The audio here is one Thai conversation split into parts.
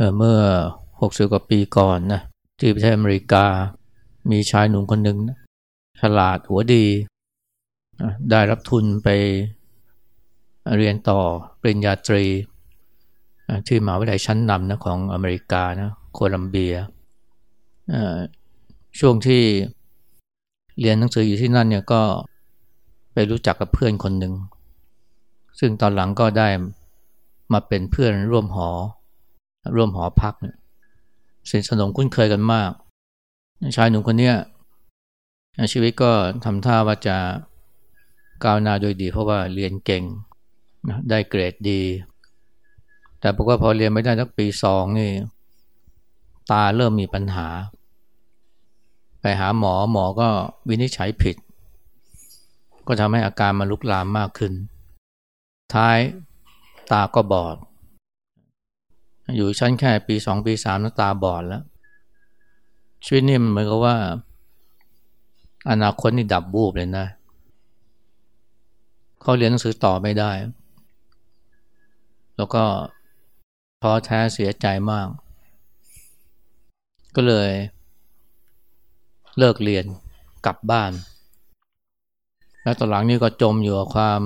เเมื่อหกสิบกว่าปีก่อนนะที่ประเทศอเมริกา มีชายหนุ่มคนหนึ่งนะฉลาดหัวดี ได้รับทุนไปเรียนต่อปริญญาตรี ที่มหาวิทยาลัยชั้นนำนะของอเมริกานะโคลัมเบียช่วงที่เรียนหนังสืออยู่ที่นั่นเนี่ยก็ไปรู้จักกับเพื่อนคนหนึ่ง ซึ่งตอนหลังก็ได้มาเป็นเพื่อนร่วมหอ ร่วมหอพักเนี่ยสนิทสนมคุ้นเคยกันมาก ชายหนุ่มคนนี้ชีวิตก็ทำท่าว่าจะก้าวหน้าโดยดี เพราะว่าเรียนเก่งได้เกรดดี แต่บอกว่าพอเรียนไม่ได้สักปีสองนี่ ตาเริ่มมีปัญหา ไปหาหมอหมอก็วินิจฉัยผิด ก็ทำให้อาการมันลุกลามมากขึ้น ท้ายตาก็บอด อยู่ชั้นแค่ปีสองปีสามแล้วตาบอดแล้ว ชีวิตนี่มันเหมือนกับว่า อนาคตนี่ดับบูบเลยนะ เขาเรียนหนังสือต่อไม่ได้ แล้วก็ท้อแท้เสียใจมาก ก็เลย เลิกเรียนกลับบ้าน แล้วตอนหลังนี่ก็จมอยู่กับความ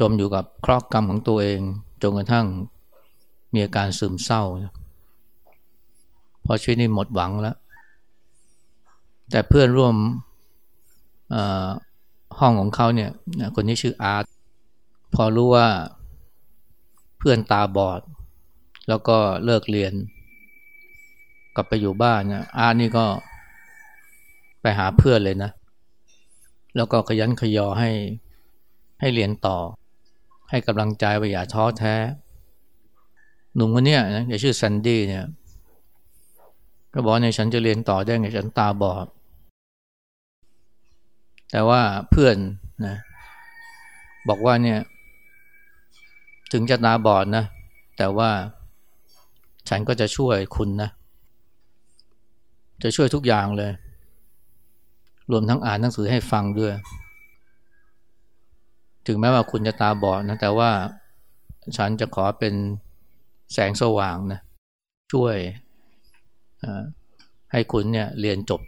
จมอยู่กับครอกกรรมของตัวเอง จนกระทั่งมีอาการซึมเศร้า พอชีวิตนี้หมดหวังแล้ว แต่เพื่อนร่วมห้องของเขาเนี่ยคนนี้ชื่ออาร์ตพอรู้ว่าเพื่อนตาบอด แล้วก็เลิกเรียน กลับไปอยู่บ้านเนี่ยอาร์ตนี่ก็ไปหาเพื่อนเลยนะ แล้วก็ขยันขยอให้ให้เรียนต่อ ให้กำลังใจว่าอย่าท้อแท้ หนุ่มคนนี้นะอย่าชื่อซันดี้เนี่ย ก็บอกในฉันจะเรียนต่อได้ไงฉันตาบอด แต่ว่าเพื่อนนะบอกว่าเนี่ย ถึงจะตาบอดนะ แต่ว่าฉันก็จะช่วยคุณนะ จะช่วยทุกอย่างเลย รวมทั้งอ่านหนังสือให้ฟังด้วย ถึงแม้ว่าคุณจะตาบอดนะแต่ว่าฉันจะขอเป็นแสงสว่างนะช่วยให้คุณเนี่ยเรียนจบ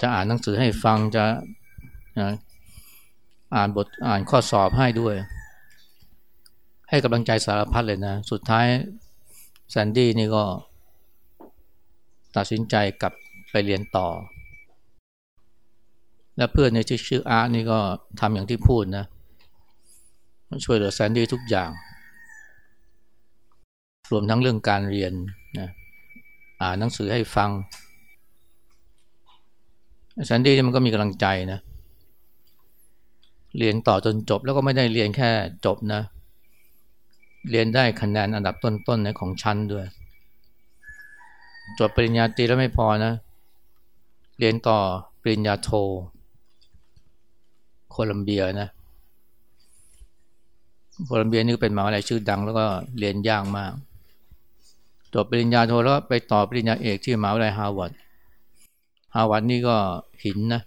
จะอ่านหนังสือให้ฟังจะอ่านบทอ่านข้อสอบให้ด้วย ให้กำลังใจสารพัดเลยนะ สุดท้ายแซนดี้นี่ก็ ตัดสินใจกลับไปเรียนต่อ และเพื่อนในที่ชื่ออาร์ตนี่ก็ทำอย่างที่พูดนะช่วยเหลือแซนดี้ทุกอย่าง รวมทั้งเรื่องการเรียนนะอ่านหนังสือให้ฟังแซนดี้มันก็มีกำลังใจนะ เรียนต่อจนจบแล้วก็ไม่ได้เรียนแค่จบนะ เรียนได้คะแนนอันดับต้นๆในของชั้นด้วย จบปริญญาตรีแล้วไม่พอนะ เรียนต่อปริญญาโท โคลัมเบียนะโคลัมเบียนี่เป็นมหาวิทยาลัยชื่อดัง แล้วก็เรียนยากมากจบปริญญาโทแล้วไปต่อปริญญาเอกที่มหาวิทยาลัยฮาร์วาร์ดฮาร์วาร์ดนี่ก็หินนะ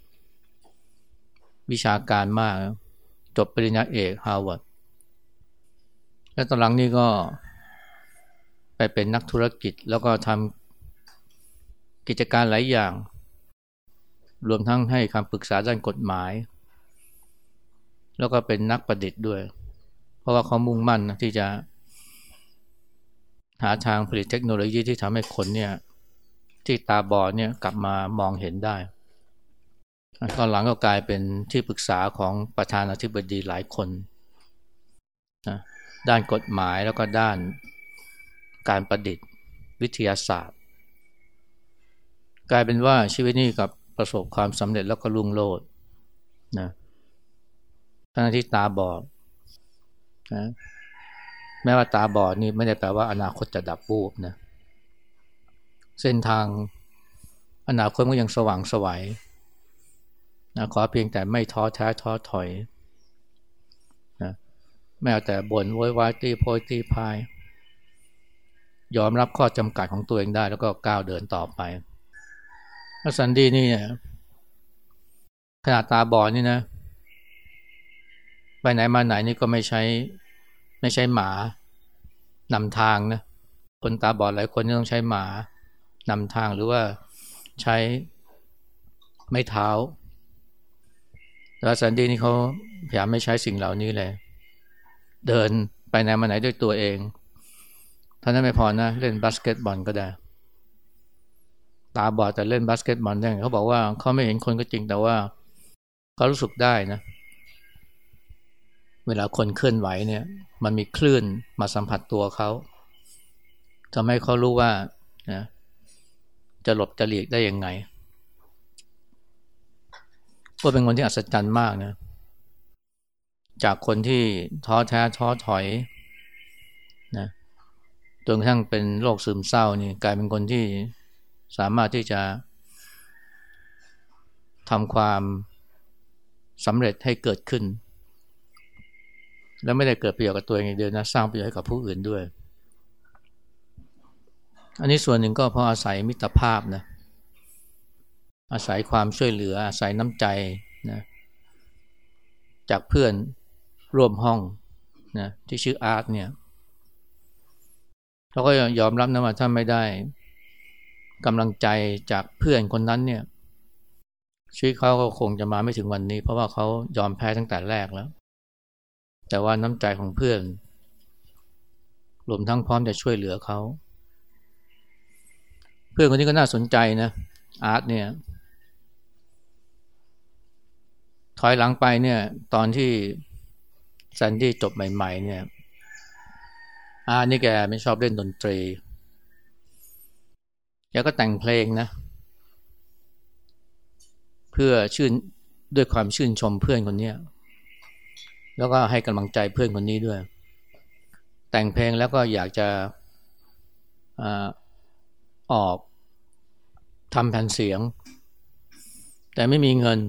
วิชาการมากจบปริญญาเอกฮาร์วาร์ดแล้วตอนหลังนี่ก็ไปเป็นนักธุรกิจแล้วก็ทำกิจการหลายอย่าง รวมทั้งให้คำปรึกษาด้านกฎหมาย แล้วก็เป็นนักประดิษฐ์ด้วย เพราะว่าเขามุ่งมั่นนะที่จะ หาทางผลิตเทคโนโลยีที่ทำให้คนเนี่ย ที่ตาบอดเนี่ยกลับมามองเห็นได้ตอนหลังก็กลายเป็นที่ปรึกษาของประธานาธิบดีหลายคนนะด้านกฎหมายแล้วก็ด้านการประดิษฐ์วิทยาศาสตร์ กลายเป็นว่าชีวิตนี้กับประสบความสำเร็จแล้วก็รุ่งโรจน์นะ ทั้งที่ตาบอดนะแม้ว่าตาบอดนี่ไม่ได้แปลว่าอนาคตจะดับบูบนะเส้นทางอนาคตก็ยังสว่างสวัยนะขอเพียงแต่ไม่ท้อแท้ท้อถอยนะแม้แต่บ่นโวยวายตีโพยตีพาย ยอมรับข้อจำกัดของตัวเองได้ แล้วก็ก้าวเดินต่อไปแลสันดีนี่ขนาดตาบอดนี่นะ ไปไหนมาไหนนี่ก็ไม่ใช้ไม่ใช้หมานำทางนะคนตาบอดหลายคนต้องใช้หมานำทางหรือว่าใช้ไม้เท้าแต่สันดีนี่เขาพยายามไม่ใช้สิ่งเหล่านี้เลย เดินไปไหนมาไหนด้วยตัวเองเท่านั้นไม่พอนะเล่นบาสเกตบอลก็ได้ ตาบอดแต่เล่นบาสเกตบอลได้เขาบอกว่าเขาไม่เห็นคนก็จริงแต่ว่าเขารู้สึกได้นะ เวลาคนเคลื่อนไหวเนี่ยมันมีคลื่นมาสัมผัสตัวเขาทำให้เขารู้ว่านะจะหลบจะหลีกได้ยังไงว่าเป็นคนที่อัศจรรย์มากนะจากคนที่ท้อแท้ท้อถอยนะจนกระทั่งเป็นโรคซึมเศร้านี่กลายเป็นคนที่สามารถที่จะทำความสำเร็จให้เกิดขึ้น แล้วไม่ได้เกิดประโยชน์กับตัวเองเดียวนะสร้างประโยชน์ให้กับผู้อื่นด้วย อันนี้ส่วนหนึ่งก็เพราะอาศัยมิตรภาพนะอาศัยความช่วยเหลืออาศัยน้ำใจนะจากเพื่อนร่วมห้องนะที่ชื่ออาร์ตเนี่ยเขาก็ยอมรับนะว่าถ้าไม่ได้กำลังใจจากเพื่อนคนนั้นเนี่ยชีวิตเขาก็คงจะมาไม่ถึงวันนี้ เพราะว่าเขายอมแพ้ตั้งแต่แรกแล้ว แต่ว่าน้ำใจของเพื่อนรวมทั้งพร้อมจะช่วยเหลือเขา เพื่อนคนนี้ก็น่าสนใจนะ อาร์ตเนี่ย ถอยหลังไปเนี่ย ตอนที่แซนดี้จบใหม่ ๆ เนี่ย อาร์ตนี่แกไม่ชอบเล่นดนตรีแกก็แต่งเพลงนะ เพื่อชื่นด้วยความชื่นชมเพื่อนคนนี้ แล้วก็ให้กำลังใจเพื่อนคนนี้ด้วย แต่งเพลงแล้วก็อยากจะออกทำแผ่นเสียง แต่ไม่มีเงิน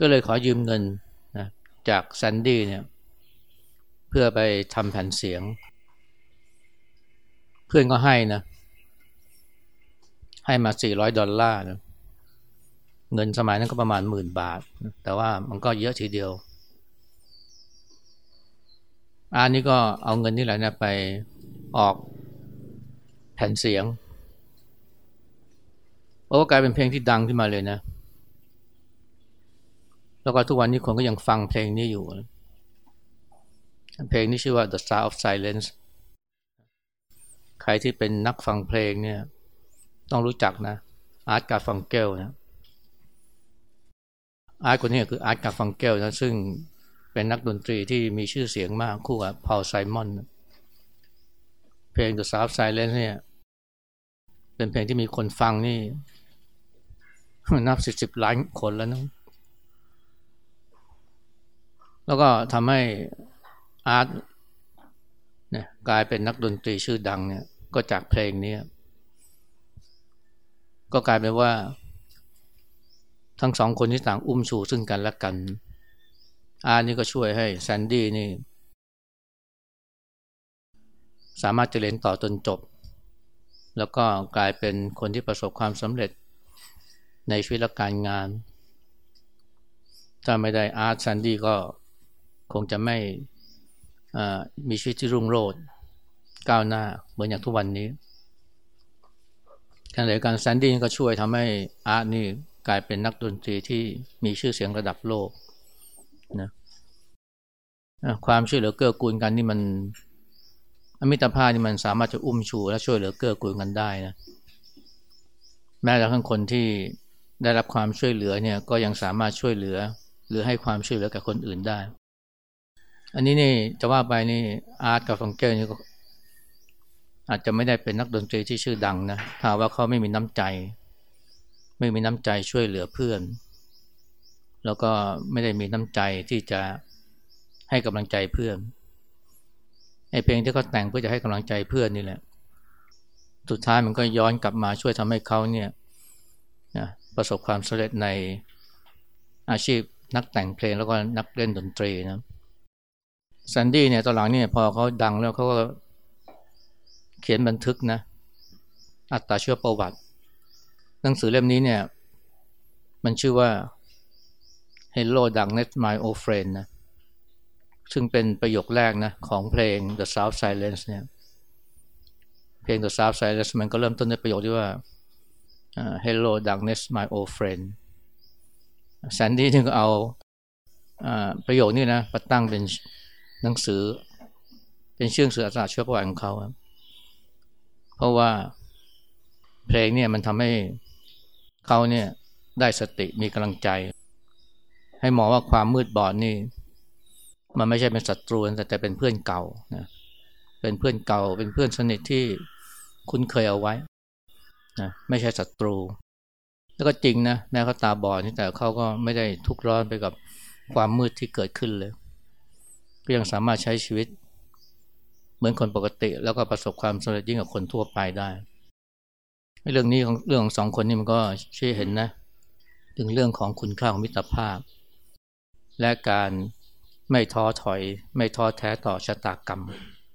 ก็เลยขอยืมเงินนะจากแซนดี้เนี่ยเพื่อไปทำแผ่นเสียง เพื่อนก็ให้นะ ให้มา 400 ดอลลาร์นะ เงินสมัยนั้นก็ประมาณหมื่นบาท แต่ว่ามันก็เยอะทีเดียวอันนี้ก็เอาเงินนี่แหละนะไปออกแผ่นเสียงเพราะว่ากลายเป็นเพลงที่ดังขึ้นมาเลยนะ แล้วก็ทุกวันนี้คนก็ยังฟังเพลงนี้อยู่ เพลงนี้ชื่อว่า The Sound of Silence ใครที่เป็นนักฟังเพลงเนี่ย ต้องรู้จักนะ อาร์ตกาฟังเกลนะ อาร์ตคนนี้คืออาร์ตกาฟังเกลนะซึ่งเป็นนักดนตรีที่มีชื่อเสียงมากคู่กับพอลไซมอน เพลง The Sound Silence เนี่ย เป็นเพลงที่มีคนฟังนี่ นับสิบสิบล้านคนแล้วนะแล้วก็ทำให้อาร์ตเนี่ยกลายเป็นนักดนตรีชื่อดังเนี่ย ก็จากเพลงนี้ก็กลายเป็นว่า ทั้งสองคนที่ต่างอุ้มชูซึ่งกันและกัน อาร์ตนี่ก็ช่วยให้แซนดี้นี่ สามารถจะเรียนต่อจนจบ แล้วก็กลายเป็นคนที่ประสบความสำเร็จในชีวิตและการงาน ถ้าไม่ได้อาร์ตแซนดี้ก็คงจะไม่มีชีวิตที่รุ่งโรจน์ก้าวหน้าเหมือนอย่างทุกวันนี้การเดียวกันแซนดี้ก็ช่วยทำให้อาร์ตนี่ กลายเป็นนักดนตรีที่มีชื่อเสียงระดับโลกนะความช่วยเหลือเกื้อกูลกันนี่มันอมิตรภาพนี่มันสามารถจะอุ้มชูและช่วยเหลือเกื้อกูลกันได้นะแม้แต่ทั้งคนที่ได้รับความช่วยเหลือเนี่ยก็ยังสามารถช่วยเหลือ หรือให้ความช่วยเหลือกับคนอื่นได้ อันนี้นี่จะว่าไปนี่อาร์ตกับฟังเกลนี่ก็อาจจะไม่ได้เป็นนักดนตรีที่ชื่อดังนะถ้าว่าเขาไม่มีน้ำใจ ไม่มีน้ำใจช่วยเหลือเพื่อน แล้วก็ไม่ได้มีน้ำใจที่จะให้กำลังใจเพื่อนไอ้เพลงที่เขาแต่งเพื่อจะให้กำลังใจเพื่อนนี่แหละ สุดท้ายมันก็ย้อนกลับมาช่วยทำให้เขาเนี่ยนะประสบความสำเร็จในอาชีพนักแต่งเพลงแล้วก็นักเล่นดนตรีนะแซนดี้เนี่ยตอนหลังเนี่ยพอเขาดังแล้วเขาก็เขียนบันทึกนะ อัตราเชื่อประวัติ หนังสือเล่มนี้เนี่ย มันชื่อว่า Hello Darkness My Old Friend นะซึ่งเป็นประโยคแรกนะของเพลง The South Silence เนี่ย เพลง The South Silence มันก็เริ่มต้นด้วยประโยคที่ว่า Hello darkness my old friend แซนดี้ถึงเอาประโยคนี้นะมาตั้งเป็นหนังสือ เป็นเชื่อสื่ออาสาช่วยประวัติของเขา เพราะว่าเพลงเนี่ยมันทำให้ เขาเนี่ยได้สติมีกำลังใจ ให้มองว่าความมืดบอดนี่ มันไม่ใช่เป็นศัตรูแต่แต่เป็นเพื่อนเก่านะเป็นเพื่อนเก่า เป็นเพื่อนสนิทที่คุ้นเคยเอาไว้นะไม่ใช่ศัตรู แล้วก็จริงนะแม้เขาตาบอดนี่แต่เขาก็ไม่ได้ทุกข์ร้อนไปกับความมืดที่เกิดขึ้นเลยก็ยังสามารถใช้ชีวิต เหมือนคนปกติ แล้วก็ประสบความสำเร็จยิ่งกว่าคนทั่วไปได้ เรื่องนี้ของเรื่องของสองคนนี่มันก็ช่วยเห็นนะ ถึงเรื่องของคุณค่าของมิตรภาพ และการไม่ท้อถอย ไม่ท้อแท้ต่อชะตากรรม